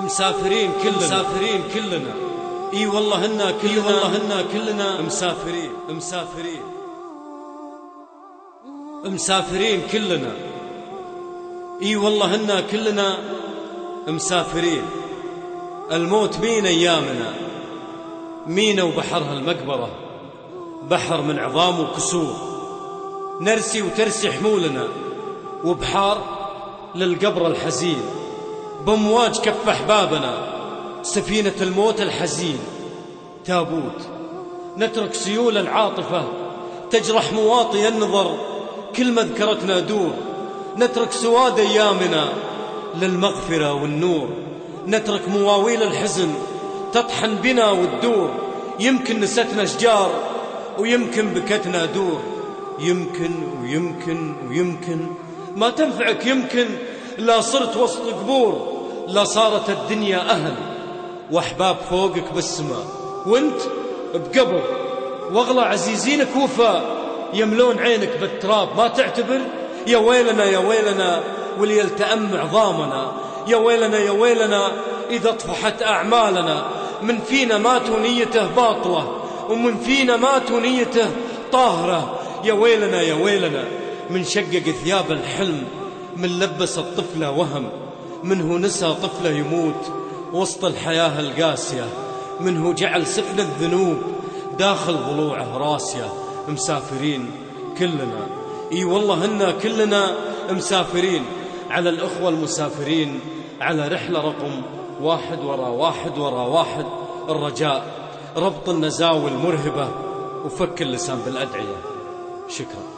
مسافرين كلنا. مسافرين كلنا. إي والله هنا كلنا. اي والله هنا كلنا. مسافرين. مسافرين. مسافرين كلنا. إي والله هنا كلنا. مسافرين. الموت مين أيامنا؟ مينا وبحرها المقبرة بحر من عظام وكسور. نرسي وترسي حمولنا. وبحار للقبر الحزين. بمواج كف أحبابنا سفينة الموت الحزين. تابوت نترك سيول العاطفة تجرح مواطي النظر كل مذكرتنا دور. نترك سواد أيامنا للمغفرة والنور. نترك مواويل الحزن تطحن بنا وتدور يمكن نستنا شجار ويمكن بكتنا دور. يمكن ويمكن ويمكن. ما تنفعك يمكن لا صرت وسط قبور لا صارت الدنيا أهل وأحباب فوقك بالسماء. وأنت بقبر وأغلى عزيزينك وفاء يملون عينك بالتراب. ما تعتبر؟ يا ويلنا يا ويلنا وليلتأم عظامنا. يا ويلنا يا ويلنا إذا طفحت أعمالنا. من فينا ماتوا نيته باطلة ومن فينا ماتوا نيته طاهرة. يا ويلنا يا ويلنا من شقق ثياب الحلم من لبس الطفلة وهم منه نسى طفلة يموت وسط الحياة القاسية منه جعل سفن الذنوب داخل ضلوعه راسية. مسافرين كلنا. إي والله هنا كلنا مسافرين. على الأخوة المسافرين على رحلة رقم واحد ورا واحد ورا واحد الرجاء ربط النزاوي المرهبة وفك اللسان بالأدعية. شكرا.